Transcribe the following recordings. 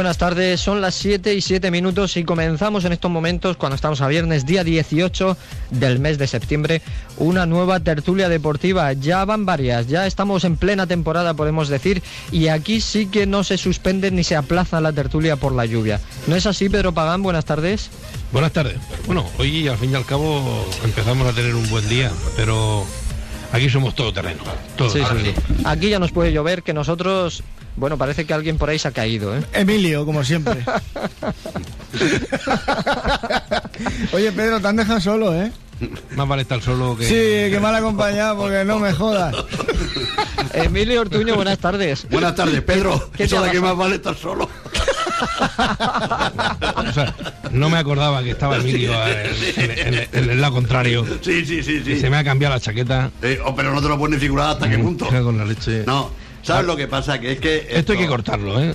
Buenas tardes, son las 7 y 7 minutos y comenzamos en estos momentos, cuando estamos a viernes, día 18 del mes de septiembre, una nueva tertulia deportiva. Ya van varias, ya estamos en plena temporada, podemos decir, y aquí sí que no se suspende ni se aplaza la tertulia por la lluvia. ¿No es así, Pedro Pagán? Buenas tardes. Buenas tardes. Bueno, hoy al fin y al cabo empezamos a tener un buen día, pero aquí somos todo terreno. Todo Sí, sí, sí. Aquí ya nos puede llover, que nosotros, bueno, parece que alguien por ahí se ha caído, ¿eh? Emilio, como siempre. Oye, Pedro, te han dejado solo, ¿eh? Más vale estar solo que... Sí, que mal acompañado, porque no me jodas. Emilio Ortuño, buenas tardes. Buenas tardes, Pedro. ¿Qué Eso de que más vale estar solo. O sea, no me acordaba que estaba Emilio en, en- en- en el lado contrario. Sí, sí, sí, Y sí. se me ha cambiado la chaqueta. Eh, oh, pero no te lo puedes ni figurar hasta qué punto. La leche. No, ¿sabes lo que pasa? Que es que. Esto hay que cortarlo, ¿eh?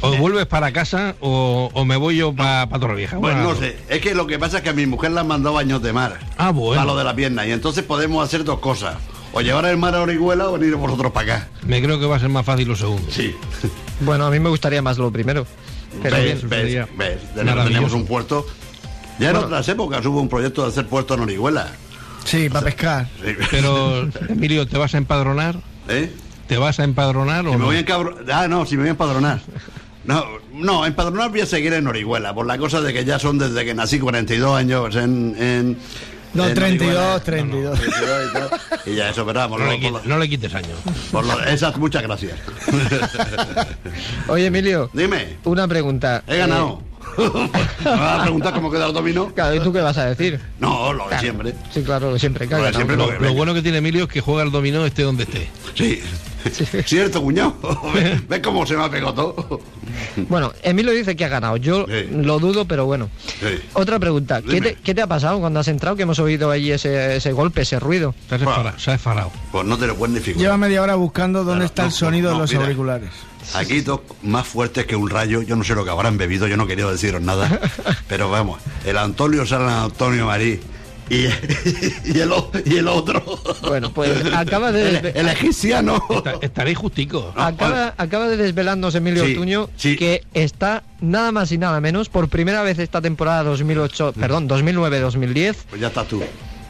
O, o vuelves para casa o, o me voy yo para pa Torrevieja. Bueno, Bueno, no sé. Es que lo que pasa es que a mi mujer le han mandado baños de mar. Ah, bueno. Para lo de la pierna. Y entonces podemos hacer dos cosas. O llevar el mar a Orihuela o venir vosotros para acá. Me creo que va a ser más fácil lo segundo. Sí. Bueno, a mí me gustaría más lo primero. Pero ves, bien. ves, ves. Tenemos, un puerto. Ya en otras épocas hubo un proyecto de hacer puerto en Orihuela. Sí, para pescar. Sí. Pero, Emilio, ¿te vas a empadronar? ¿Eh? ¿Te vas a empadronar o Si me no? voy a encabro- Ah, no, si me voy a empadronar. No, no, empadronar voy a seguir en Orihuela, por la cosa de que ya son desde que nací 42 años en... en No, en 32, Orihuela. 32. 32 y, ya eso, vamos, No lo- le, lo- no le quites años. por lo- esas, muchas gracias. Oye, Emilio, Dime, una pregunta. he ganado. ¿Me vas a preguntar cómo queda el dominio? Eh, claro, ¿y tú qué vas a decir? No, lo de siempre. Sí, claro, siempre. Lo de siempre Lo, que lo bueno que tiene Emilio es que juega al dominó esté donde esté. Sí. ¿Cierto, cuñado? ¿Ves, cómo se me ha pegado todo? Bueno, Emilio dice que ha ganado. Yo Sí. lo dudo, pero bueno. Sí. Otra pregunta. ¿Qué te, qué te ha pasado cuando has entrado? Que hemos oído ahí ese, ese golpe, ese ruido. Se ha esfarado. Se ha esfarado. Pues no te lo puedes ni figurar. Lleva media hora buscando dónde Claro, está no, el sonido no, de los mira. auriculares. Aquí dos más fuertes que un rayo, yo no sé lo que habrán bebido, yo no quería deciros nada, pero vamos, el Antonio San Antonio Marí y, y, el, o- y el otro, Bueno, pues acaba de, el, el egipciano. Está- estaréis justicos. No, acaba, acaba de desvelarnos Emilio Sí, Ortuño sí. que está nada más y nada menos por primera vez esta temporada 2008, perdón, 2009-2010 Pues ya estás tú.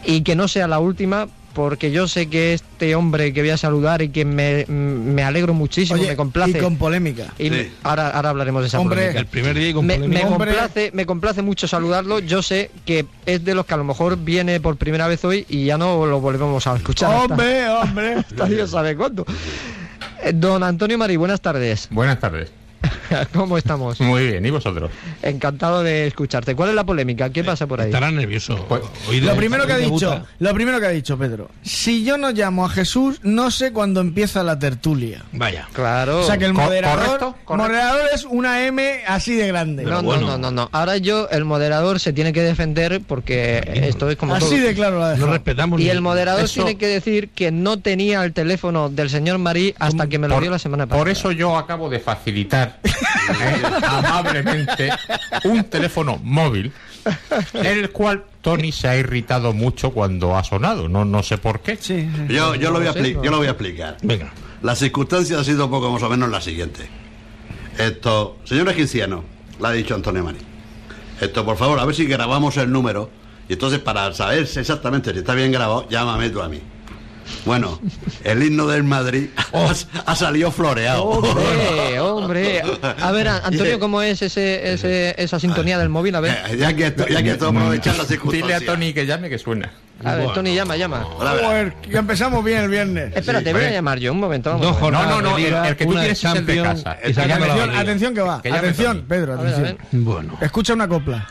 y que no sea la última porque yo sé que este hombre que voy a saludar y que me, me alegro muchísimo, Oye, me complace. y con polémica. Y Sí. ahora, ahora hablaremos de esa Hombre, polémica. El primer día y con Me, polémica. me complace, me complace mucho saludarlo. Yo sé que es de los que a lo mejor viene por primera vez hoy y ya no lo volvemos a escuchar. hasta- Hombre, hombre. hasta Dios sabe cuándo. Eh, Don Antonio Marí, buenas tardes. Buenas tardes. ¿Cómo estamos? Muy bien, ¿y vosotros? Encantado de escucharte. ¿Cuál es la polémica? ¿Qué pasa por ahí? Estará nervioso. Pues, Lo primero que ha dicho, lo primero que ha dicho Pedro. Si yo no llamo a Jesús, no sé cuándo empieza la tertulia. Vaya. Claro. O sea que el Co- moderador, correcto, correcto. moderador es una M así de grande. No, no, bueno. no, no, no. Ahora yo, el moderador se tiene que defender porque esto es como así todo. de claro la No respetamos Y el moderador Eso- tiene que decir que no tenía el teléfono del señor Marí hasta que me lo Por- dio la semana pasada. Por eso yo acabo de facilitar eh, amablemente un teléfono móvil en el cual Tony se ha irritado mucho cuando ha sonado. No, no sé por qué. Sí. Yo, yo, lo voy a yo lo voy a explicar. Venga. La circunstancia ha sido poco más o menos la siguiente. Esto, señor egipciano, le ha dicho Antonio Marí. Esto, por favor, a ver si grabamos el número. Y entonces, para saber si exactamente si está bien grabado, llámame tú a mí. Bueno, el himno del Madrid ha, ha salido floreado. Hombre, hombre. A ver, Antonio, ¿cómo es ese, ese- esa sintonía del móvil? A ver, Eh, ya que esto, ya que esto aprovechar la Dile a Tony que llame que suena. a ver, Bueno. Tony, llama, llama. Joder, ya empezamos bien el viernes. Espérate, Sí, voy a vale. llamar yo un momento. Vamos Dos a ver. jornadas No, no, no, liga, el- el que tú tienes es el de casa. Atención, que va. Que Atención, Tony. Pedro, A ver, a atención. Bueno, Escucha una copla.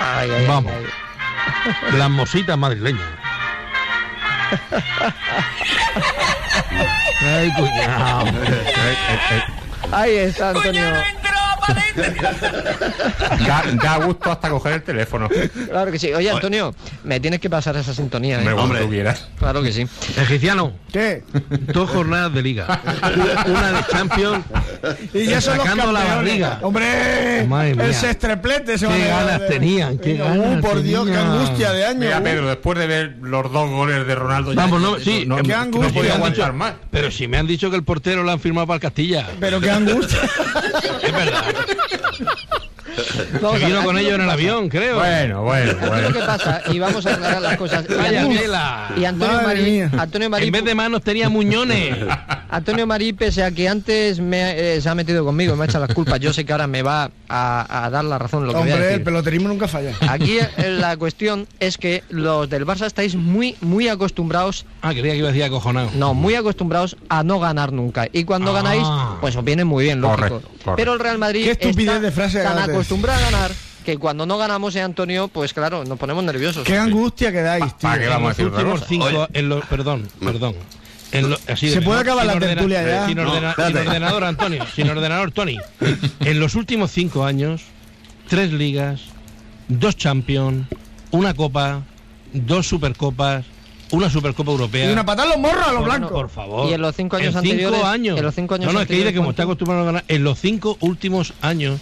Ay, ay, Vamos. ay. las mositas madrileñas. Ay, cuñado. Ahí está, Antonio. Da, da gusto hasta coger el teléfono. Claro que sí. Oye, Antonio, me tienes que pasar esa sintonía, Hombre, ¿eh? cuando Hombre. tuvieras. Claro que sí. Egipciano, ¿Qué? dos jornadas de liga. Una de Champions. Y ya son los Sacando la barriga. ¡Hombre! Madre mía. El sextreplete se va a Qué ganas de- tenían, qué ganas uh, por Dios, qué angustia de año. Mira. Pedro, después de ver los dos goles de Ronaldo, ya- Vamos, no, sí, no, qué no angustia. podía Me han aguantar más. Pero si me han dicho que el portero lo han firmado para el Castilla. Pero qué angustia. Es verdad, Se vino con ellos lo en que el avión, creo. Bueno, bueno, que pasa, y vamos a aclarar las cosas. Vaya Antonio- tela. Y Antonio Marí. Antonio Marí, En vez de manos tenía muñones. Antonio Marí, pese a que antes me, eh, se ha metido conmigo, me ha echado las culpas, yo sé que ahora me va a, a dar la razón lo que voy a Hombre, el decir. peloterismo nunca falla. Aquí eh, la cuestión es que los del Barça estáis muy, muy acostumbrados, Ah, creía que iba a decir acojonado. no, muy acostumbrados a no ganar nunca. Y cuando Ah. ganáis, pues os viene muy bien, lógico. Correcto, correcto. Pero el Real Madrid Qué estupidez está de frase tan de acostumbrado a ganar que cuando no ganamos, eh, Antonio, pues claro, nos ponemos nerviosos. Qué angustia que dais, tío. ¿Para qué vamos a los decir otra últimos cinco, en los, perdón, perdón. En lo- así de ¿Se puede mejor, acabar sin la tertulia ya? Sin, No, ordena- espérate. sin ordenador, Antonio. Sin ordenador, Tony. En los últimos cinco años, tres ligas, dos Champions, una Copa, dos Supercopas, una Supercopa Europea. Y una patada en los morros a los blancos. Por favor. Y en los cinco años En anteriores- Cinco años. en los cinco años no, no, es que dice que como está acostumbrado a ganar. En los cinco últimos años,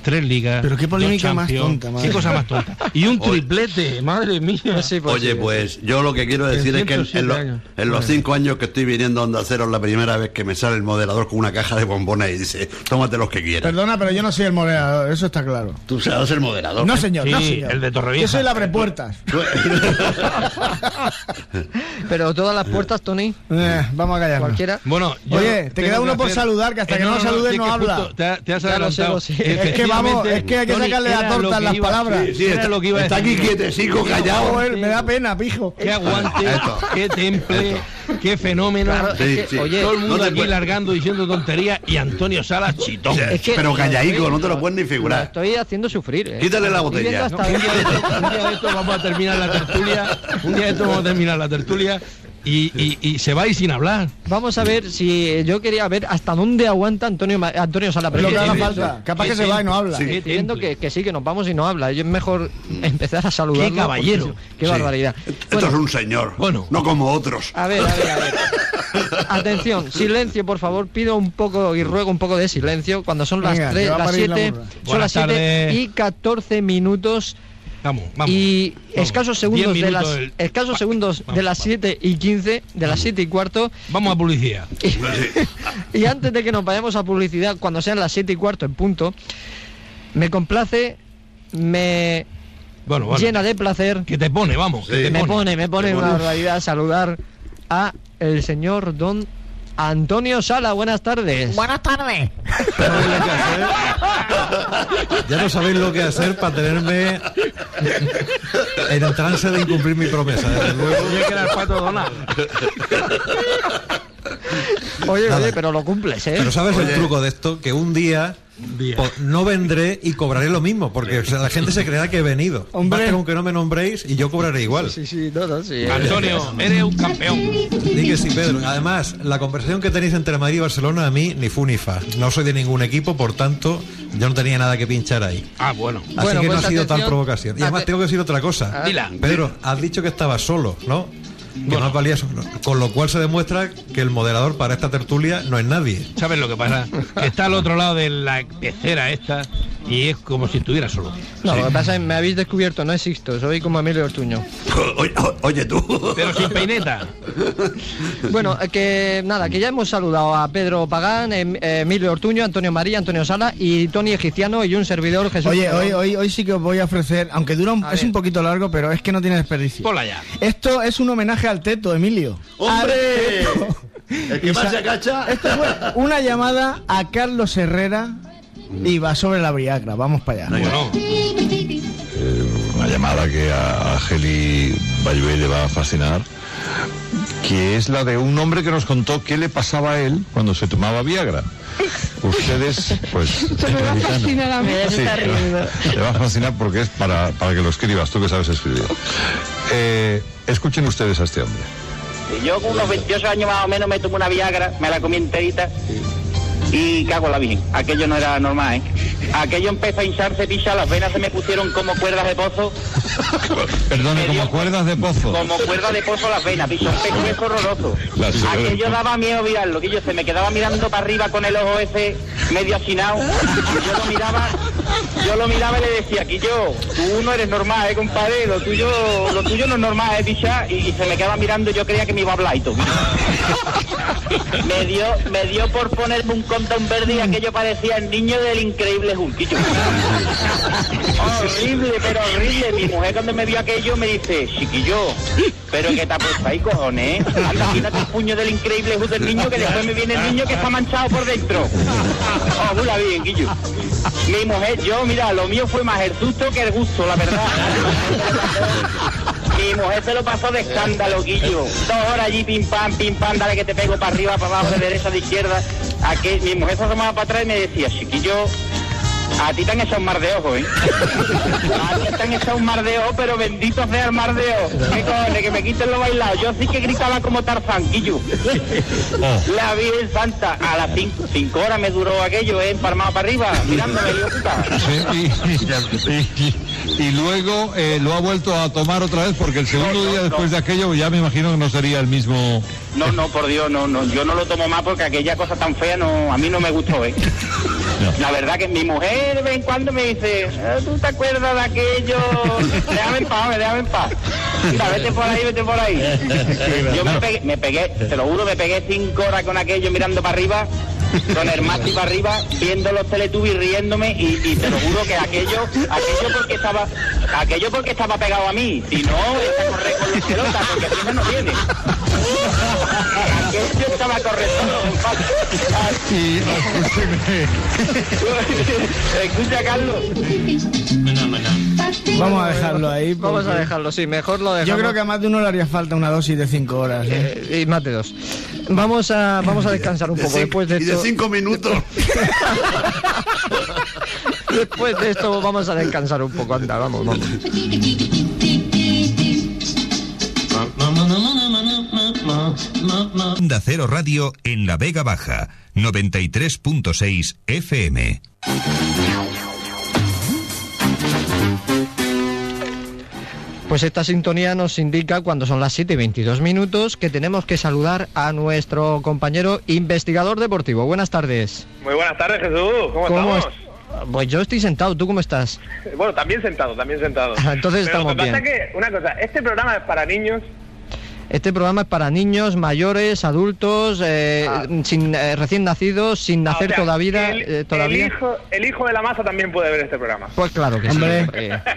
tres ligas. Pero qué polémica más tonta, madre. Qué cosa más tonta. Y un Oye. triplete, madre mía. Sí, pues Oye, sí. pues yo lo que quiero decir es que en, 107 en lo- años. en los cinco años que estoy viniendo a Onda Cero es la primera vez que me sale el moderador con una caja de bombones y dice, tómate los que quieras. Perdona, pero yo no soy el moderador, eso está claro. Tú serás el moderador. No, señor, no, Sí, señor. el de Torrevieja. Yo soy el abrepuertas. Pero todas las puertas, Tony, Eh, vamos a callarnos. cualquiera. Bueno, yo Oye, te queda que uno por saludar, que hasta Eh, que no saludes sí, no habla. justo Te, te has Ya lo sé, adelantado. lo sé. Es que vamos, es que hay que Tony, sacarle la torta las iba- palabras. sí, era lo que iba está aquí quietecico, callado. Joder, me da pena, pijo. Qué aguante, qué temple, qué fenómeno. Claro, Sí, es que, sí. oye, Todo el mundo No aquí puede- largando diciendo tonterías y Antonio Salas chitón. es que- Pero callaico, no te lo puedes ni lo figurar. estoy haciendo sufrir. ¿eh? Quítale la botella. un día de esto vamos a terminar la tertulia. Un día de esto vamos a terminar la tertulia y, y- y se va y sin hablar. Vamos a ver si yo quería ver hasta dónde aguanta Antonio Ma- Antonio Sala. pero Lo que haga falta. Capaz que se va y no habla. Sí. Temple. que, que sí, que nos vamos y no habla. Es mejor empezar a saludar. Qué caballero. Qué Sí. barbaridad. Esto Bueno, es un señor. Bueno. No como otros. A ver, a ver, a ver. Atención, silencio, por favor. Pido un poco y ruego un poco de silencio cuando son las Venga, 3, las parir la 7, burra. son Buenas las 7 tardes. y 14 minutos Vamos, vamos. y vamos. escasos segundos de las minutos el- escasos segundos vamos, de las va. 7 y 15, de las 7 y cuarto Vamos a publicidad. y antes de que nos vayamos a publicidad cuando sean las 7 y cuarto en punto, me complace, me Bueno, bueno. llena de placer Que te pone, vamos. que te me pone. pone, me pone una barbaridad saludar a el señor Don Antonio Sala. Buenas tardes. Buenas tardes. Ya no sabéis lo que hacer para tenerme en el trance de incumplir mi promesa. Desde luego. Oye, que era el pato Donald. Oye, Nada. oye, pero lo cumples, ¿eh? Pero ¿sabes Oye. el truco de esto? Que un día Po- no vendré y cobraré lo mismo, porque o sea, la gente se creerá que he venido. Hombre. Basta con que no me nombréis y yo cobraré igual. Sí, sí, no, no, sí. eh. Antonio, eres un campeón. Di que sí, Pedro. Además, la conversación que tenéis entre Madrid y Barcelona a mí ni fu ni fa. No soy de ningún equipo, por tanto, yo no tenía nada que pinchar ahí. Ah, bueno. Así Bueno, que no pues ha sido tal atención. provocación. Y además tengo que decir otra cosa. Dila. Pedro, has dicho que estabas solo, ¿no? Bueno. más valía solo. Con lo cual se demuestra que el moderador para esta tertulia no es nadie. ¿Sabes lo que pasa? Está al otro lado de la pecera esta y es como si estuviera solo. No, lo que pasa es que me habéis descubierto, no existo, soy como Emilio Ortuño. Oye, oye, tú. Pero sin peineta. Bueno, eh, que nada, que ya hemos saludado a Pedro Pagán, Em- eh, Emilio Ortuño, Antonio María, Antonio Sala y Tony Egiciano y un servidor Jesús. Oye, hoy, hoy, hoy sí que os voy a ofrecer, aunque dura un, es ver. un poquito largo, pero es que no tiene desperdicio. Ponla ya. Esto es un homenaje al teto, Emilio. ¡Hombre! Al Teto. El que Y más sa- se cacha. Esto fue una llamada a Carlos Herrera y va sobre la Viagra. Vamos para allá. Bueno, una llamada que a Geli Bayué le va a fascinar, que es la de un hombre que nos contó qué le pasaba a él cuando se tomaba Viagra. Ustedes, pues... Sí, te va a fascinar porque es para, para que lo escribas, tú que sabes escribir. Eh, escuchen ustedes a este hombre. Yo con unos 28 años más o menos me tomé una Viagra, me la comí enterita y cago en la virgen. Aquello no era normal, ¿eh? Aquello empezó a hincharse, picha, las venas se me pusieron como cuerdas de pozo, Perdone, como cuerdas de pozo. como cuerdas de pozo las venas, picha, un horroroso. Aquello daba miedo mirarlo, que yo se me quedaba mirando para arriba con el ojo ese medio achinado, yo lo miraba yo lo miraba y le decía, aquí yo, tú no eres normal, eh, compadre, lo tuyo, lo tuyo no es normal, eh, bicha, y, y se me quedaba mirando, yo creía que me iba a hablar y todo. me dio, me dio por ponerme un condón verde y aquello parecía el niño del increíble yo, horrible, pero horrible. Mi mujer cuando me vio aquello me dice, chiquillo, pero que te ha puesto ahí, cojones. Anda, quítate el puño del increíble Hulk del niño que después me viene el niño que está manchado por dentro. Oh, bien, Guillo. Mi mujer, yo, mira, lo mío fue más el susto que el gusto, la verdad. Mi mujer se lo pasó de escándalo, Guillo. Dos horas allí, pim pam, pim pam, dale que te pego para arriba, para abajo, de derecha, de izquierda. Aquí, mi mujer se asomaba para atrás y me decía, chiquillo, a ti te han echado un mar de ojo, ¿eh? A ti te han echado un mar de ojo, pero bendito sea el mar de ojo. ¿Qué cojones? Que me quiten lo bailado. Yo sí que gritaba como Tarzán, Guillo. La Virgen Santa. A las cinco, cinco horas me duró aquello, ¿eh? Empalmado para arriba, mirándome, digo, puta. Sí, y, y- y luego eh, lo ha vuelto a tomar otra vez porque el segundo No, no, día después no. de aquello ya me imagino que no sería el mismo. No, no, por Dios, no, no, yo no lo tomo más porque aquella cosa tan fea no, a mí no me gustó, ¿eh? La verdad que mi mujer de vez en cuando me dice, "Ah, ¿tú te acuerdas de aquello? Déjame en paz, déjame en paz. Mira, vete por ahí, vete por ahí. Yo me pegué, me pegué, te lo juro, me pegué cinco horas con aquello mirando para arriba, con el mástil para arriba, viendo los teletubbies riéndome y, y te lo juro que aquello, aquello porque estaba, aquello porque estaba pegado a mí, si no, es a correr con porque si no viene. Estaba correcto. Y Escucha, Carlos. Vamos a dejarlo ahí. Vamos a dejarlo, sí, mejor lo dejamos. Yo creo que a más de uno le haría falta una dosis de 5 horas. ¿eh? Eh, y más de dos. Vamos a, vamos a descansar un poco cinco- después de y de esto. cinco minutos. Después de esto vamos a descansar un poco. Anda, vamos, vamos. Onda Cero Radio en La Vega Baja, 93.6 FM. Pues esta sintonía nos indica cuando son las 7 y 22 minutos que tenemos que saludar a nuestro compañero investigador deportivo. Buenas tardes. Muy buenas tardes, Jesús. ¿Cómo, ¿Cómo estamos? es- Pues yo estoy sentado, ¿tú cómo estás? Bueno, también sentado, también sentado. Entonces Pero estamos lo que pasa bien. es que, una cosa, este programa es para niños. Este programa es para niños, mayores, adultos, eh, sin eh, recién nacidos, sin Ah, o nacer sea, todavía. El, eh, todavía. el hijo, el hijo de la masa también puede ver este programa. Pues claro que Hombre. sí. hombre.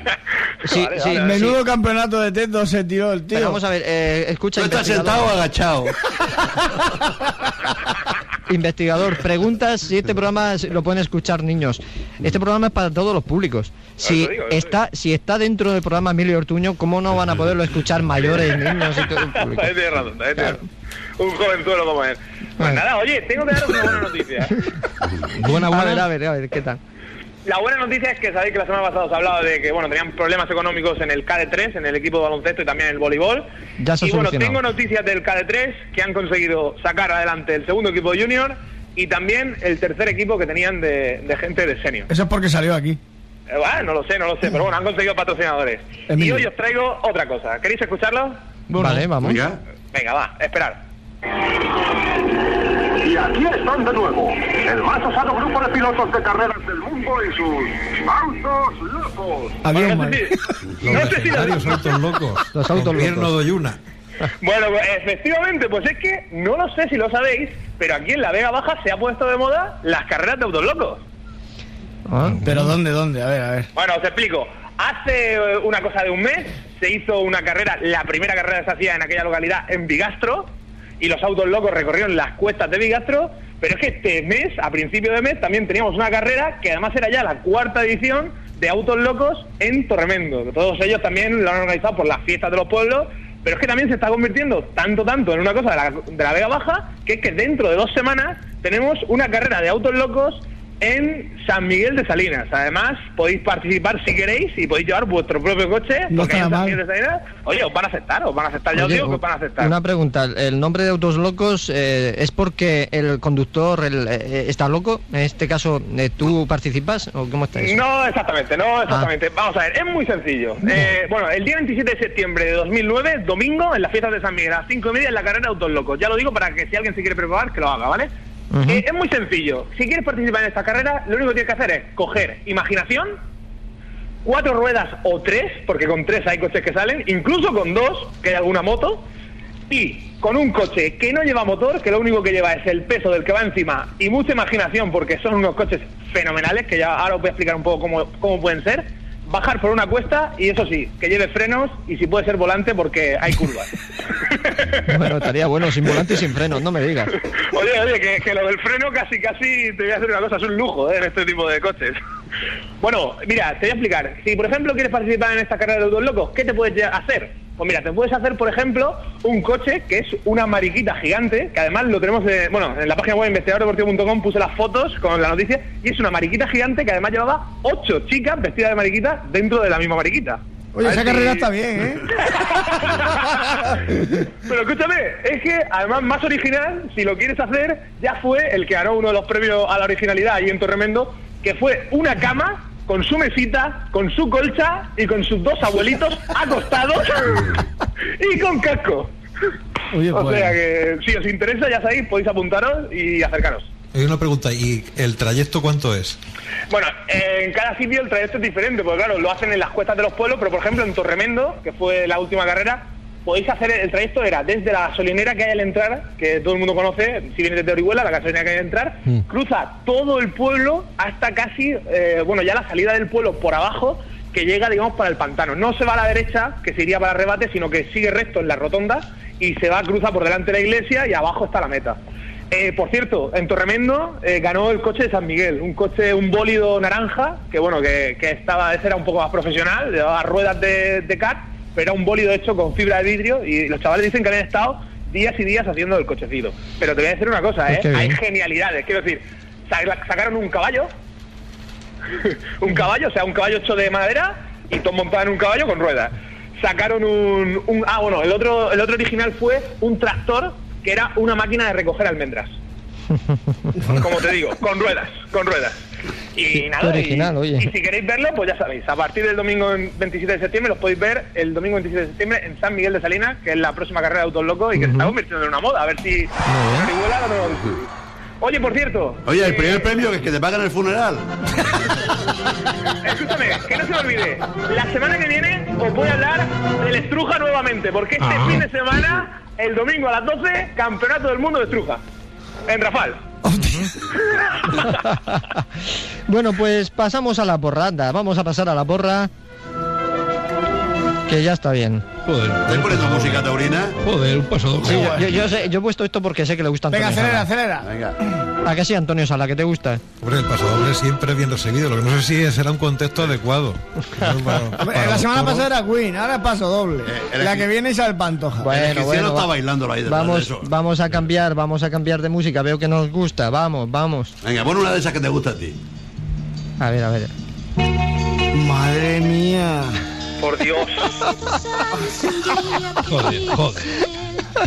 Sí, Vale, sí, vale, Menudo campeonato de teto se tiró el tío. Pero vamos a ver, eh, escucha. ¿Tú estás sentado o agachado? Investigador, preguntas si este programa lo pueden escuchar niños. Este programa es para todos los públicos. Si digo, está, si está dentro del programa Emilio Ortuño, ¿cómo no van a poderlo escuchar mayores, niños y todo el público? Ahí tienes razón, ahí tienes Claro. razón. Un jovenzuelo como él. Pues Bueno. nada, oye, tengo que daros una buena noticia. Buena, A buena. ver, a ver, a ver, ¿qué tal? La buena noticia es que sabéis que la semana pasada os hablaba de que bueno tenían problemas económicos en el KD3, en el equipo de baloncesto y también en el voleibol. Ya se ha y bueno, solucionado. tengo noticias del KD3 que han conseguido sacar adelante el segundo equipo junior y también el tercer equipo que tenían de, de gente de senior. Eso es porque salió aquí. Eh, bueno, no lo sé, no lo sé, pero bueno, han conseguido patrocinadores. Emilio. Y hoy os traigo otra cosa. ¿Queréis escucharlo? Vale, vamos. Venga. Venga, va, esperar. Y aquí están de nuevo, el más osado grupo de pilotos de carreras del mundo y sus autos locos. Avión, Bueno, no man. sé si- Los no sé si lo- legendarios autos locos. Los autos locos. Doyuna. Bueno, pues, efectivamente, pues es que no lo sé si lo sabéis, pero aquí en la Vega Baja se ha puesto de moda las carreras de autos locos. Ah, Pero ¿dónde, dónde? A ver, a ver. Bueno, os explico. Hace eh, una cosa de un mes se hizo una carrera, la primera carrera que se hacía en aquella localidad en Bigastro, y los autos locos recorrieron las cuestas de Bigastro, pero es que este mes, a principio de mes, también teníamos una carrera que además era ya la cuarta edición de autos locos en Torremendo. Todos ellos también lo han organizado por las fiestas de los pueblos, pero es que también se está convirtiendo tanto, tanto en una cosa de la, de la Vega Baja, que es que dentro de dos semanas tenemos una carrera de autos locos en San Miguel de Salinas. Además, podéis participar si queréis y podéis llevar vuestro propio coche. No porque está en San mal. Miguel de Salinas, oye, os van a aceptar, os van a aceptar. Oye, digo que os van a aceptar. Una pregunta, ¿el nombre de Autos Locos eh, es porque el conductor el, eh, está loco? En este caso, eh, ¿tú participas o cómo está eso? No, exactamente, no, Ah. exactamente. Vamos a ver, es muy sencillo. Eh, bueno, el día 27 de septiembre de 2009, domingo, en las fiestas de San Miguel, a las 5 y media, en la carrera de Autos Locos. Ya lo digo para que si alguien se quiere preparar, que lo haga, ¿vale? Eh, es muy sencillo. Si quieres participar en esta carrera, lo único que tienes que hacer es coger imaginación, cuatro ruedas o tres, porque con tres hay coches que salen, incluso con dos, que hay alguna moto, y con un coche que no lleva motor, que lo único que lleva es el peso del que va encima y mucha imaginación, porque son unos coches fenomenales, que ya ahora os voy a explicar un poco cómo, cómo pueden ser, bajar por una cuesta y eso sí, que lleve frenos y si puede ser volante porque hay curvas. Bueno, estaría bueno, sin volante y sin frenos, no me digas. Oye, oye, que, que lo del freno casi, casi te voy a hacer una cosa, es un lujo ¿eh? en este tipo de coches. Bueno, mira, te voy a explicar. Si, por ejemplo, quieres participar en esta carrera de autos locos, ¿qué te puedes hacer? Pues mira, te puedes hacer, por ejemplo, un coche que es una mariquita gigante, que además lo tenemos, de- bueno, en la página web investigadordeportivo.com puse las fotos con la noticia, y es una mariquita gigante que además llevaba ocho chicas vestidas de mariquita dentro de la misma mariquita. Oye, esa si- carrera está bien, ¿eh? Pero escúchame, es que además más original, si lo quieres hacer, ya fue el que ganó uno de los premios a la originalidad ahí en Torremendo, que fue una cama con su mesita, con su colcha y con sus dos abuelitos acostados y con casco. Oye, O pues. sea que si os interesa, ya sabéis, podéis apuntaros y acercaros. Hay una pregunta, ¿y el trayecto cuánto es? Bueno, en cada sitio el trayecto es diferente, porque claro, lo hacen en las cuestas de los pueblos, pero por ejemplo en Torremendo, que fue la última carrera, podéis hacer el trayecto era desde la gasolinera que hay al entrar, que todo el mundo conoce, si vienes desde Orihuela, la gasolinera que hay al entrar, cruza todo el pueblo hasta casi, eh, bueno, ya la salida del pueblo por abajo, que llega, digamos, para el pantano. No se va a la derecha, que se iría para rebate, sino que sigue recto en la rotonda y se va a cruzar por delante de la iglesia y abajo está la meta. Eh, por cierto, en Torremendo eh, ganó el coche de San Miguel, un coche, un bólido naranja, que bueno, que, que estaba, ese era un poco más profesional, llevaba ruedas de, de CAT, pero era un bólido hecho con fibra de vidrio y los chavales dicen que habían estado días y días haciendo el cochecito. Pero te voy a decir una cosa, Pues ¿eh? Hay genialidades, quiero decir, sa- sacaron un caballo, un caballo, o sea, un caballo hecho de madera y todo montado en un caballo con ruedas. Sacaron un, un- ah bueno, el otro el otro original fue un tractor que era una máquina de recoger almendras. Como te digo, con ruedas, con ruedas. Y Sí, nada, original, y, oye. y si queréis verlo, pues ya sabéis, a partir del domingo 27 de septiembre los podéis ver el domingo 27 de septiembre en San Miguel de Salinas, que es la próxima carrera de autos locos y que se está convirtiendo en una moda, a ver si Orihuela lo tenemos. Oye, por cierto, Oye, el eh, primer premio que es que te pagan el funeral. Escúchame, que no se me olvide. La semana que viene os voy a hablar del Estruja nuevamente, porque este Ah. fin de semana, el domingo a las 12, Campeonato del Mundo de Estruja. En Rafal. Bueno, pues pasamos a la porra, anda, vamos a pasar a la porra. Que ya está bien. Joder, ¿Te pones tu música taurina? joder, un paso doble. Sí, yo, yo- yo sé- yo he puesto esto porque sé que le gusta Venga, acelera, acelera. Venga. ¿A que sí, Antonio Sala, que te gusta? Hombre, el paso doble siempre bien recibido. Lo que no sé si será un contexto adecuado. La semana pasada era Queen, ahora paso doble. el la que viene es al Pantoja. Bueno, bueno, está va- bailándolo ahí detrás de Vamos, eso. vamos a cambiar, vamos a cambiar de música. Veo que nos gusta. Vamos, vamos. Venga, pon una de esas que te gusta a ti. A ver, a ver. Madre mía. Por Dios. Joder, joder.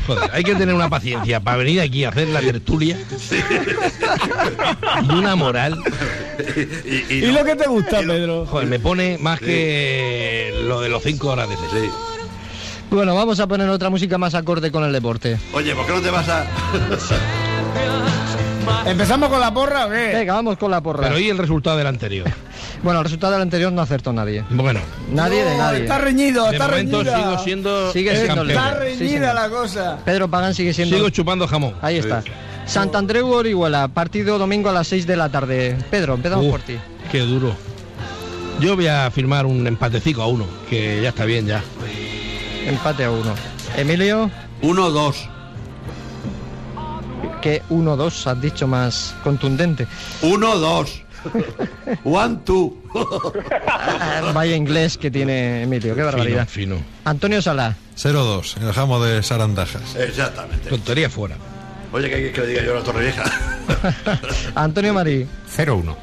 Joder, hay que tener una paciencia para venir aquí a hacer la tertulia. Y una moral. Y, y ¿Y no- lo que te gusta, Pedro? Joder, me pone más que lo de los cinco horas de Sí. Bueno, vamos a poner otra música más acorde con el deporte. Oye, ¿por qué no te vas a...? ¿Empezamos con la porra o qué? Venga, vamos con la porra. Pero ¿y el resultado del anterior? Bueno, el resultado del anterior no acertó nadie. Bueno, Nadie de nadie. Está reñido, de está momento reñida. sigo siendo Sigue el siendo campeón. Está reñida la cosa. Pedro Pagán sigue siendo... Sigo chupando jamón. Ahí está. Santandreu Orihuela, partido domingo a las 6 de la tarde. Pedro, empezamos Uf, por ti. Qué duro. Yo voy a firmar un empatecico a uno, que ya está bien ya. Empate a uno. Emilio, Uno, dos. que 1-2 has dicho más contundente. Uno, dos. One, two. Vaya inglés que tiene Emilio, qué barbaridad. Fino, fino. Antonio Sala, 0-2, en el jamo de Sarandajas. Exactamente. Tontería fuera. Oye, ¿qué quieres que le diga yo a la torre vieja? Antonio Marí, 0-1.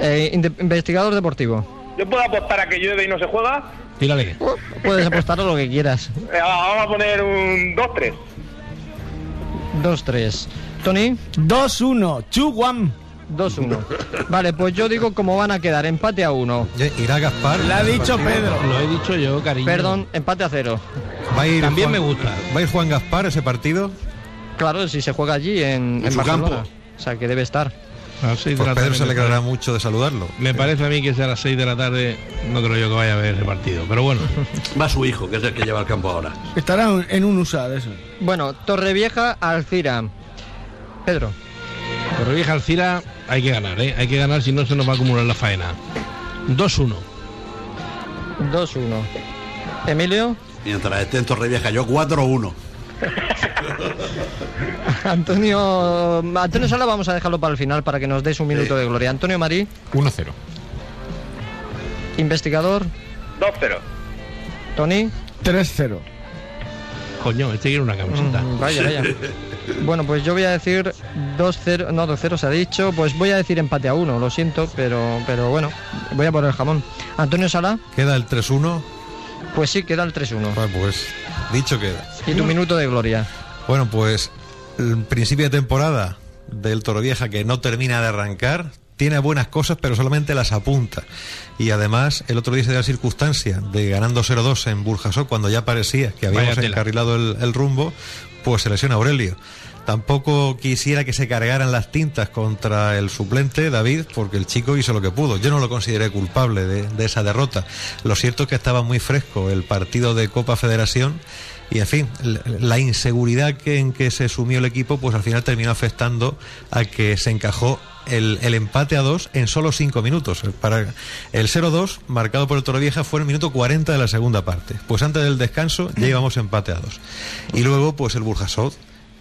eh, investigador deportivo. Yo puedo apostar a que llueve y no se juega. Tírale. Puedes apostar a lo que quieras. Eh, vamos a poner un 2-3. 2-3. Tony, 2-1, 2-1. 2-1. Vale, pues yo digo cómo van a quedar. Empate a 1. Oye, ¿Irá Gaspar? La ha dicho Pedro. Lo he dicho yo, cariño. Perdón, empate a 0. ¿Va a ir También Juan- me gusta. ¿Va a ir Juan Gaspar ese partido? Claro, si se juega allí en, En en su Barcelona. campo. O sea, que debe estar. A las 6 de Pues la Pedro tarde se me alegrará parece- mucho de saludarlo. Me parece a mí que sea a las 6 de la tarde, no creo yo que vaya a ver ese partido. Pero bueno, Va su hijo, que es el que lleva el campo ahora. Estará en un USA de eso. Bueno, Torrevieja, Alcira. Pedro. Torrevieja Alcira hay que ganar, ¿eh? Hay que ganar si no se nos va a acumular la faena. 2-1. 2-1. Emilio. Mientras esté en Torrevieja, yo 4-1. Antonio. Antonio Sala vamos a dejarlo para el final para que nos des un minuto de gloria. Antonio Marí. 1-0. Investigador. 2-0. Tony. 3-0. Coño, este quiere una camiseta. Mm, vaya, vaya. Bueno, pues yo voy a decir 2-0, no 2-0 se ha dicho, pues voy a decir empate a 1, lo siento, pero pero bueno, voy a poner el jamón. Antonio Sala, Queda el 3-1. pues sí, queda el 3-1. Pues, pues dicho queda. Y tu minuto de gloria. Bueno, pues el principio de temporada del Torrevieja que no termina de arrancar. Tiene buenas cosas, pero solamente las apunta. Y además, el otro día se dio la circunstancia de ganando 0-2 en Burjasot, cuando ya parecía que habíamos encarrilado el, el rumbo, pues se lesiona Aurelio. Tampoco quisiera que se cargaran las tintas contra el suplente David, porque el chico hizo lo que pudo. Yo no lo consideré culpable de, de esa derrota. Lo cierto es que estaba muy fresco el partido de Copa Federación y en fin, la inseguridad que, en que se sumió el equipo, pues al final terminó afectando a que se encajó el, el empate a dos en solo cinco minutos. Para el 0-2, marcado por el Torrevieja, fue en el minuto 40 de la segunda parte. Pues antes del descanso ya íbamos empate a dos. Y luego, pues el Burjasot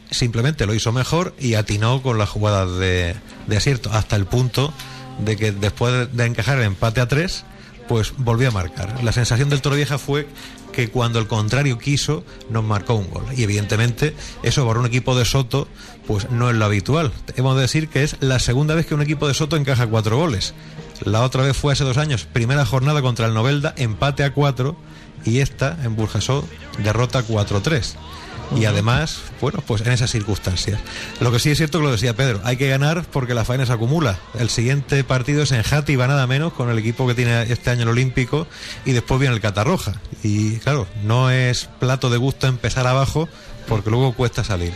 simplemente lo hizo mejor y atinó con las jugadas de, de acierto, hasta el punto de que después de, de encajar el empate a tres, pues volvió a marcar. La sensación del Torrevieja fue que cuando el contrario quiso, nos marcó un gol. Y evidentemente, eso para un equipo de Soto, pues no es lo habitual. Hemos de decir que es la segunda vez que un equipo de Soto encaja cuatro goles. La otra vez fue hace dos años, primera jornada contra el Novelda, empate a cuatro, y esta, en Burjasot, derrota 4-3. Y además, bueno, pues en esas circunstancias. Lo que sí es cierto que lo decía Pedro, hay que ganar porque la faena se acumula. El siguiente partido es en Jati, va nada menos con el equipo que tiene este año el Olímpico y después viene el Catarroja. Y claro, no es plato de gusto empezar abajo porque luego cuesta salir.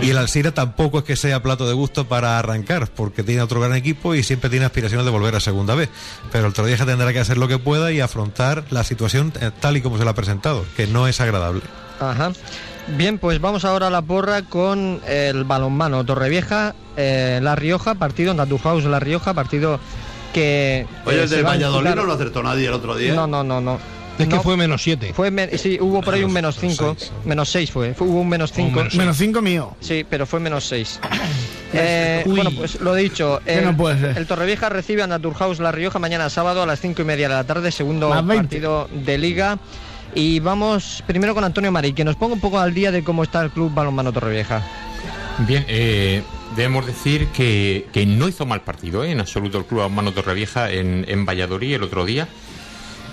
Y el Alcira tampoco es que sea plato de gusto para arrancar, porque tiene otro gran equipo y siempre tiene aspiraciones de volver a segunda vez. Pero el Torrevieja tendrá que hacer lo que pueda y afrontar la situación eh, tal y como se la ha presentado, que no es agradable. Ajá. Bien, pues vamos ahora a la porra con el balonmano Torrevieja, eh, La Rioja, partido en Naturhaus La Rioja, partido que... Oye, eh, el del Valladolid no lo acertó nadie el otro día. No, no, no, no. Es que No, fue menos 7. Fue men- sí, hubo por ahí un menos 5, menos 6 fue, fue- hubo un menos 5. menos Menos 5 mío. Sí, pero fue menos 6. Eh, bueno, pues lo dicho, el, no puede ser. el Torrevieja recibe a Naturhaus La Rioja mañana sábado a las 5 y media de la tarde, segundo Más 20. partido de liga. Y vamos primero con Antonio Marí, que nos ponga un poco al día de cómo está el club balonmano Torrevieja. Bien, eh, debemos decir que, que no hizo mal partido, ¿eh? en absoluto el Club Mano Torrevieja en, en Valladolid el otro día,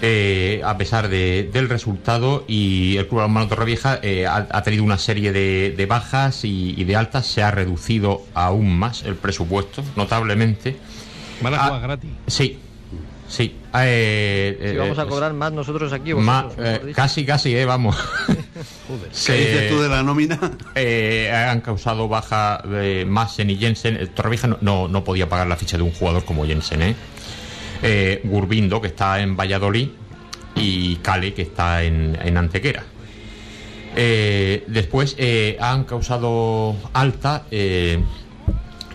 eh, a pesar de- del resultado y el Club Mano Torrevieja eh, ha, ha tenido una serie de, de bajas y, y de altas, se ha reducido aún más el presupuesto, notablemente. Van a Ah, jugar gratis. Sí, sí. eh, Si eh, vamos a eh, cobrar más nosotros aquí. vosotros, eh, dicho. casi, casi, eh, vamos. ¿Qué dices tú de la nómina? Eh, han causado baja eh, Massen y Jensen. Torrevieja no, no, no podía pagar la ficha de un jugador como Jensen, ¿eh? Eh, Gurbindo, que está en Valladolid, y Cale, que está en, en Antequera. Eh, después eh, han causado alta el,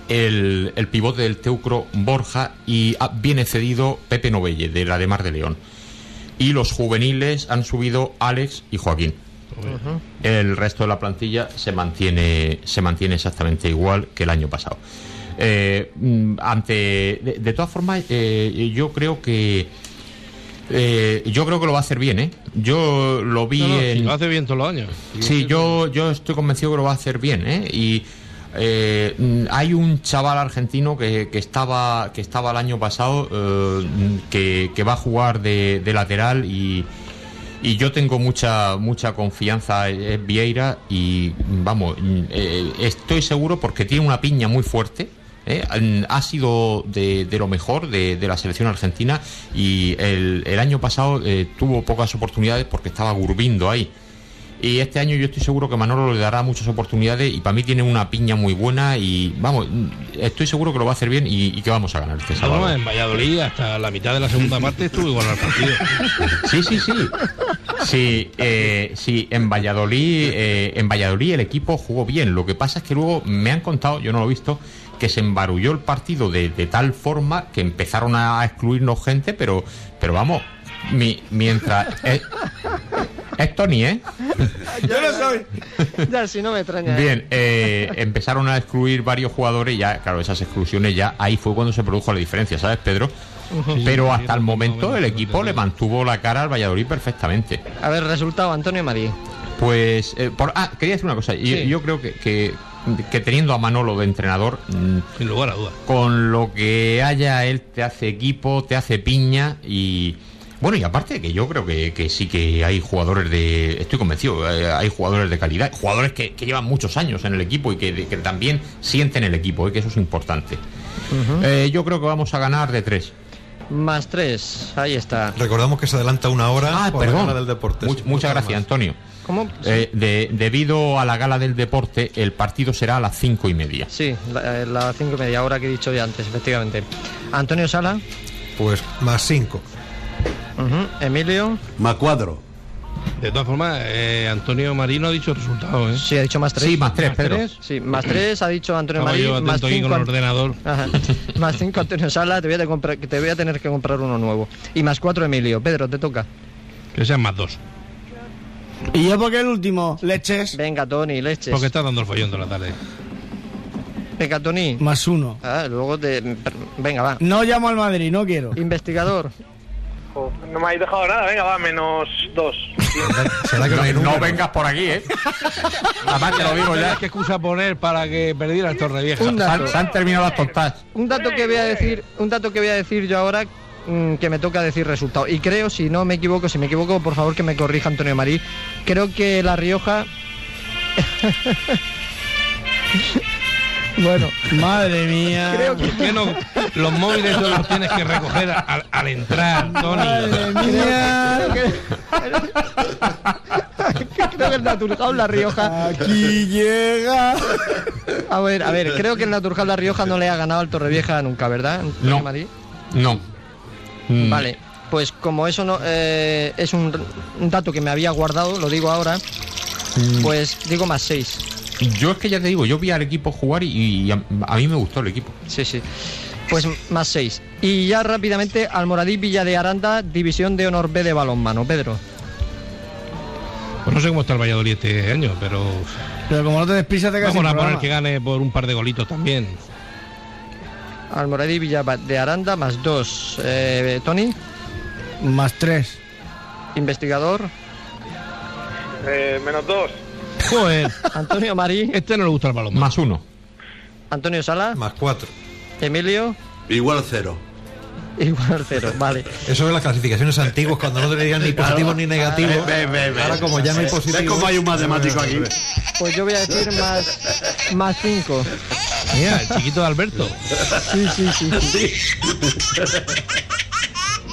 el pivote del Teucro Borja y viene cedido Pepe Novelle, de la de Mar de León. Y los juveniles han subido Alex y Joaquín. El resto de la plantilla se mantiene, se mantiene exactamente igual que el año pasado. Eh, mm, ante, de, de todas formas, eh, yo creo que eh, yo creo que lo va a hacer bien, ¿eh? Yo lo vi No, no, si en, lo hace bien todos los años. Sí, yo, yo estoy convencido que lo va a hacer bien, ¿eh? Y eh, mm, hay un chaval argentino que, que estaba que estaba el año pasado que, que va a jugar de, de lateral y, y yo tengo mucha mucha confianza en Vieira y vamos mm, estoy seguro porque tiene una piña muy fuerte. ¿Eh? Ha sido de, de lo mejor de, de la selección argentina y el, el año pasado eh, tuvo pocas oportunidades porque estaba Gurbindo ahí Y este año yo estoy seguro que Manolo le dará muchas oportunidades y para mí tiene una piña muy buena y vamos, estoy seguro que lo va a hacer bien y, y que vamos a ganar este sábado. En Valladolid hasta la mitad de la segunda parte estuvo igual al partido. Sí, sí, sí. Sí, eh, sí en Valladolid, eh, en Valladolid el equipo jugó bien. Lo que pasa es que luego me han contado, yo no lo he visto, que se embarulló el partido de, de tal forma que empezaron a excluirnos gente, pero, pero vamos, mi- mientras es, es Tony, ¿eh? Yo no soy. Ya, si no me extraña. ¿eh? Bien, eh, empezaron a excluir varios jugadores y ya, claro, esas exclusiones ya ahí fue cuando se produjo la diferencia, ¿sabes, Pedro? Pero hasta el momento el equipo le mantuvo la cara al Valladolid perfectamente. A ver, resultado, Antonio Marí. Pues, eh, por, ah, quería decir una cosa. Yo, Sí. yo creo que, que, que teniendo a Manolo de entrenador, mm, Sin lugar a dudas. con lo que haya él te hace equipo, te hace piña y bueno y aparte que yo creo que, que sí que hay jugadores de, estoy convencido, eh, hay jugadores de calidad, jugadores que, que llevan muchos años en el equipo y que, que también sienten el equipo, eh, que eso es importante. Eh, yo creo que vamos a ganar de tres. Más tres, ahí está. Recordamos que se adelanta una hora Ah, por la perdón. del deporte. Much- muchas gracias, Antonio. ¿Cómo? Eh, de- debido a la gala del deporte, el partido será a las cinco y media. Sí, la- eh, las cinco y media hora que he dicho ya antes, efectivamente. Antonio Sala, Pues más cinco. Emilio, Más cuatro. De todas formas, eh, Antonio Marino ha dicho el resultado, ¿eh? sí, ha dicho más tres. Sí, más tres, ¿Más Pedro. tres? Sí, más tres ha dicho Antonio Estaba Marí, yo más cinco, con el ordenador. Ajá. más cinco Antonio Sala, te voy, a te comprar- te voy a tener que comprar uno nuevo. Y más cuatro Emilio. Pedro, te toca. Que sean más dos. Y yo porque el último, leches, Venga, Tony, leches. Porque está dando el follón toda la tarde. Venga, Tony. más uno. Ah, luego te... Venga, va. No llamo al Madrid, no quiero. Investigador. No me habéis dejado nada, venga, va, menos dos. ¿Será que no vengas por aquí, ¿eh? Además te lo digo ya. ¿Qué excusa poner para que perdiera el Torrevieja? Se han terminado las tontas. Un dato que voy a decir, un dato que voy a decir yo ahora mm, que me toca decir resultado. Y creo, si no me equivoco, si me equivoco, por favor que me corrija Antonio Marí. Creo que La Rioja. bueno, Madre mía. creo que, ¿Por qué no? Los móviles no los tienes que recoger al, al entrar, Tony. Madre mía. creo que el Naturjao La Rioja. Aquí llega. A ver, a ver, creo que el Naturjao La Rioja no le ha ganado al Torrevieja nunca, ¿verdad? Antonio No. Marí? No. Mm, Vale, pues como eso no eh, es un, un dato que me había guardado, lo digo ahora, pues digo más 6. Yo es que ya te digo, yo vi al equipo jugar y, y a, a mí me gustó el equipo. Sí, sí. Pues más 6. Y ya rápidamente, Almoradí Villa de Aranda, División de Honor B de balonmano. Pedro. Pues no sé cómo está el Valladolid este año, pero Pero como no te despisas, te vamos a poner que gane por un par de golitos también. Almoradí Villa de Aranda, más 2. Eh, Tony, Más tres. investigador. Eh, menos dos. Joder, Antonio Marí, este no le gusta el balón. Más uno. Antonio Sala, Más cuatro. Emilio, Igual cero. igual 0. Vale. Eso de las clasificaciones antiguas, cuando no tenían ni positivos ni negativos. Ve, ve, ve. Ahora como ya no hay ¿Ves positivos. cómo hay un matemático aquí? Pues yo voy a decir más más 5. Mira, el chiquito de Alberto. Sí, sí, sí. sí.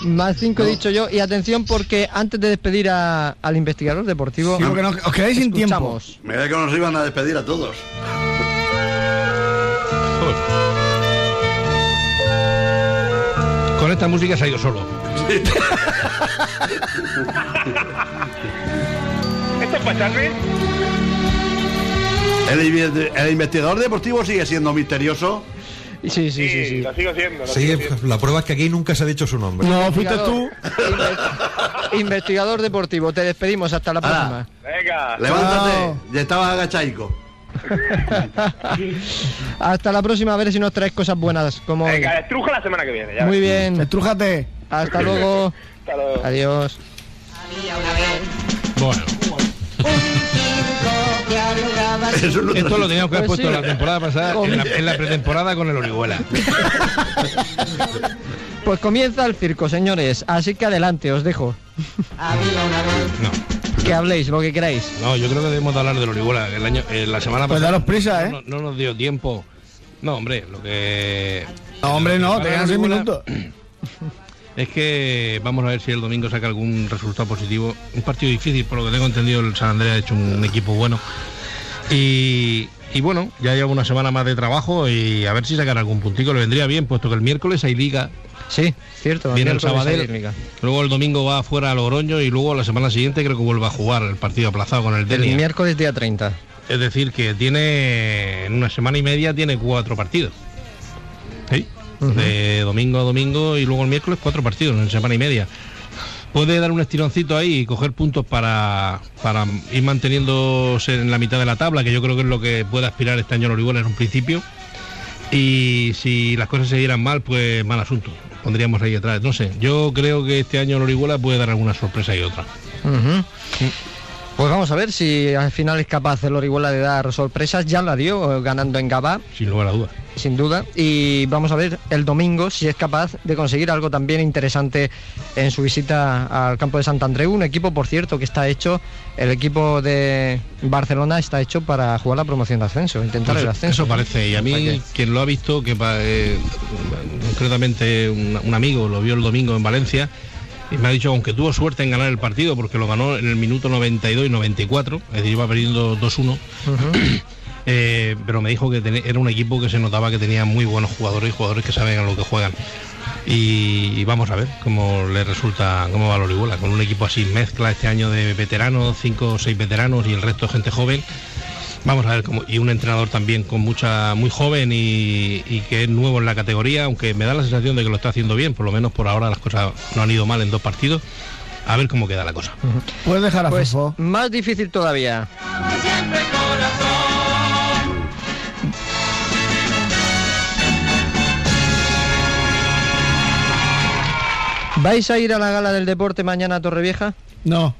Más 5 he dicho yo. Y atención porque antes de despedir a- al investigador deportivo, Sí, porque no- os quedáis sin tiempo. Me da que nos iban a despedir a todos. Con esta música se ha ido solo. ¿Esto es para echarme? El, el investigador deportivo sigue siendo misterioso. Sí, sí, sí, sí. lo sigo siendo. Lo Sí, sigo siendo. la prueba es que aquí nunca se ha dicho su nombre. No, fuiste tú. Inve- Investigador deportivo, te despedimos hasta la próxima. Venga. Levántate. Ya estabas agachaico. Hasta la próxima, a ver si nos traes cosas buenas como. Venga, estruja la semana que viene. Ya Muy ves. bien, Estrújate. hasta luego. Hasta luego. Adiós. Bueno, Eso no esto lo teníamos que haber Pues puesto sí. la temporada pasada, en la, en la pretemporada con el Orihuela. Pues comienza el circo, señores. Así que adelante, os dejo. No, Que habléis lo que queráis. no, yo creo que debemos de hablar del Orihuela. El año, eh, la semana Pues pasada. daros prisa, ¿eh? No, no nos dio tiempo. No, hombre, lo que. No, hombre, no, Para te quedan seis minutos. es que vamos a ver si el domingo saca algún resultado positivo. Un partido difícil, por lo que tengo entendido, el San Andrés ha hecho un equipo bueno. Y, y bueno, ya lleva una semana más de trabajo y a ver si sacan algún puntico. Le vendría bien, puesto que el miércoles hay liga. Sí, cierto. Viene el Sabadell, luego el domingo va afuera a Logroño y luego la semana siguiente creo que vuelve a jugar el partido aplazado con el El Denia. miércoles día 30. Es decir, que tiene en una semana y media tiene cuatro partidos. Sí, De domingo a domingo y luego el miércoles cuatro partidos en semana y media. Puede dar un estironcito ahí y coger puntos para, para ir manteniéndose en la mitad de la tabla, que yo creo que es lo que puede aspirar este año el Orihuela en un principio. Y si las cosas se dieran mal, pues mal asunto. Pondríamos ahí detrás. No sé, yo creo que este año el Orihuela puede dar alguna sorpresa y otra. Pues vamos a ver si al final es capaz el Orihuela de dar sorpresas. Ya la dio eh, ganando en Gabá, Sin lugar a dudas. Sin duda. Y vamos a ver el domingo si es capaz de conseguir algo también interesante en su visita al campo de Sant Andreu. Un equipo, por cierto, que está hecho, el equipo de Barcelona está hecho para jugar la promoción de ascenso, intentar Pues el ascenso. Eso parece. Y a mí, que- quien lo ha visto, que eh, concretamente un, un amigo lo vio el domingo en Valencia, y me ha dicho, aunque tuvo suerte en ganar el partido, porque lo ganó en el minuto 92 y 94, es decir, iba perdiendo 2-1. eh, pero me dijo que era un equipo que se notaba que tenía muy buenos jugadores y jugadores que saben a lo que juegan. Y, y vamos a ver cómo le resulta, cómo va el Orihuela, con un equipo así mezcla este año de veteranos, cinco o seis veteranos y el resto gente joven. Vamos a ver cómo, y un entrenador también con mucha, muy joven y, y que es nuevo en la categoría, aunque me da la sensación de que lo está haciendo bien, por lo menos por ahora las cosas no han ido mal en dos partidos. A ver cómo queda la cosa. Puedes dejar a Pues Fofo. más difícil todavía. ¿Vais a ir a la gala del deporte mañana a Torrevieja? No.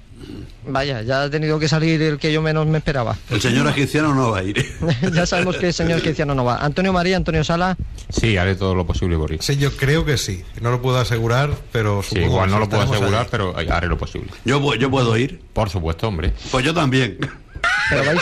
Vaya, ya ha tenido que salir el que yo menos me esperaba. El señor egipciano no va a ir. ya sabemos que el señor Cristiano no va. Antonio María, Antonio Sala. Sí, haré todo lo posible por ir. Sí, yo creo que sí. No lo puedo asegurar, pero Sí, igual que no lo puedo asegurar, pero haré lo posible. Yo, yo puedo ir. Por supuesto, hombre. Pues yo también. Pero vais,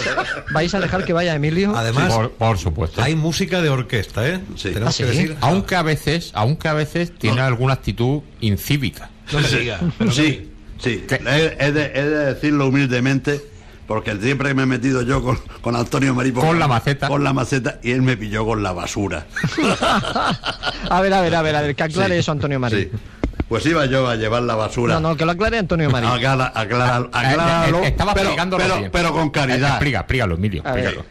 vais a dejar que vaya Emilio. Además, por, por supuesto. hay música de orquesta, ¿eh? Sí. Tenemos ¿Ah, que sí? decir. Aunque a veces, aunque a veces tiene alguna actitud incívica. No me digas. pero Sí, sí. He, he de, he de decirlo humildemente, porque siempre me he metido yo con, con Antonio Marí. por- Con la maceta. Con la maceta y él me pilló con la basura. A ver, a ver, a ver, a ver, que aclare Sí, eso Antonio sí. Pues iba yo a llevar la basura. No, no, que lo aclare Antonio María. Aclara- aclara- acláralo, Eh, eh, Estaba pero, pero, bien. pero con Eh, caridad. Explica, explícalo, Emilio. Explícalo.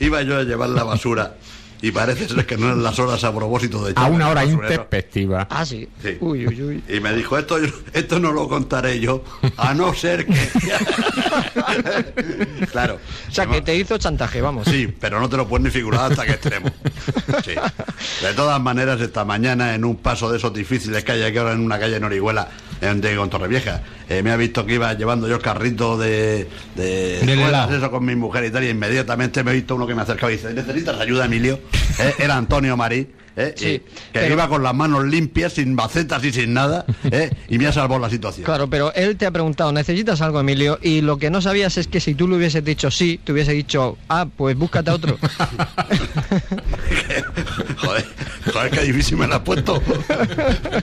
Iba yo a llevar la basura y parece ser que no eran las horas a propósito de A una hora introspectiva. Ah, sí. Sí. Uy, uy, uy. Y me dijo, esto, esto no lo contaré yo, a no ser que... claro. O sea, que te hizo chantaje, vamos. Sí, pero no te lo puedes ni figurar hasta que extremo. Sí. De todas maneras, esta mañana en un paso de esos difíciles que hay aquí ahora en una calle en Orihuela, en de Torrevieja, eh, me ha visto que iba llevando yo el carrito de, de helado. eso con mi mujer y tal, y inmediatamente me he visto uno que me acercaba y dice, ¿necesitas ayuda, Emilio? Eh, Era Antonio Marí. Eh, Sí, y que pero- iba con las manos limpias, sin macetas y sin nada, eh, y me ha salvado la situación. Claro, pero él te ha preguntado, ¿necesitas algo, Emilio? Y lo que no sabías es que si tú le hubieses dicho sí, te hubiese dicho, ah, pues búscate a otro. joder, joder, qué difícil me la has puesto.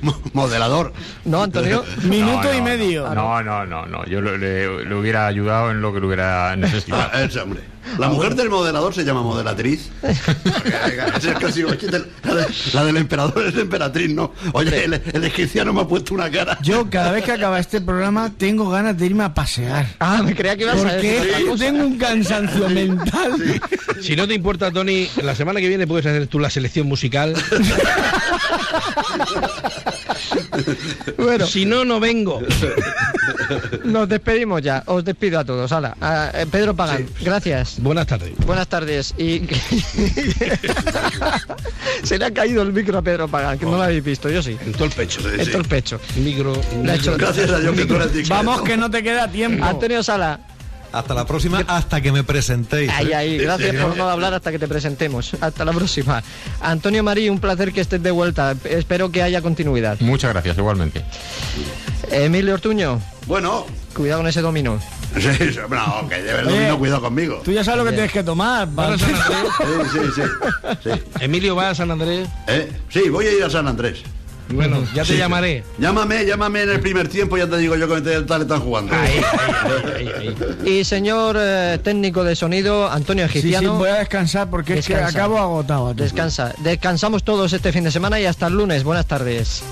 Mo- Modelador. ¿No, Antonio? Minuto No, y medio. No, no, no, no. Yo le, le- le hubiera ayudado en lo que le hubiera necesitado. Ah, ese hombre. La mujer del modelador se llama modelatriz. Es chiste, la, de- la del emperador es emperatriz, ¿no? Oye, el, el egipciano me ha puesto una cara. Yo cada vez que acaba este programa tengo ganas de irme a pasear. Ah, me creía que ibas a decir Porque tengo un cansancio mental. Si no te importa, Tony, la semana que viene puedes hacer tú la selección musical. Bueno, Si no, no vengo. nos despedimos ya. Os despido a todos. Hala. Ah, eh, Pedro Pagán, gracias. Buenas tardes. Buenas tardes. Y se le ha caído el micro a Pedro Pagán, que no lo habéis visto, yo sí. En todo el pecho. Sí, En sí. todo el pecho. Micro. Hecho- Gracias a Dios que. Vamos que no te queda tiempo. Antonio Sala, Hasta la próxima, hasta que me presentéis. Ahí, ¿eh? ahí, gracias por no hablar hasta que te presentemos. Hasta la próxima. Antonio Marí, un placer que estés de vuelta. Espero que haya continuidad. Muchas gracias, igualmente. Emilio Ortuño, Bueno, cuidado con ese dominó. sí, sí, no, que lleve el Oye, dominio, cuidado conmigo. Tú ya sabes lo que tienes que tomar. ¿Vas a San Andrés? Sí, sí, sí. sí. Emilio va a San Andrés. Eh, Sí, voy a ir a San Andrés. Bueno, ya te Sí. llamaré. Llámame, llámame en el primer tiempo, ya te digo yo que tal están jugando. Y señor eh, técnico de sonido, Antonio Sí, sí, Egipciano. voy a descansar porque es que acabo agotado. Descansa. Descansamos todos este fin de semana y hasta el lunes. Buenas tardes.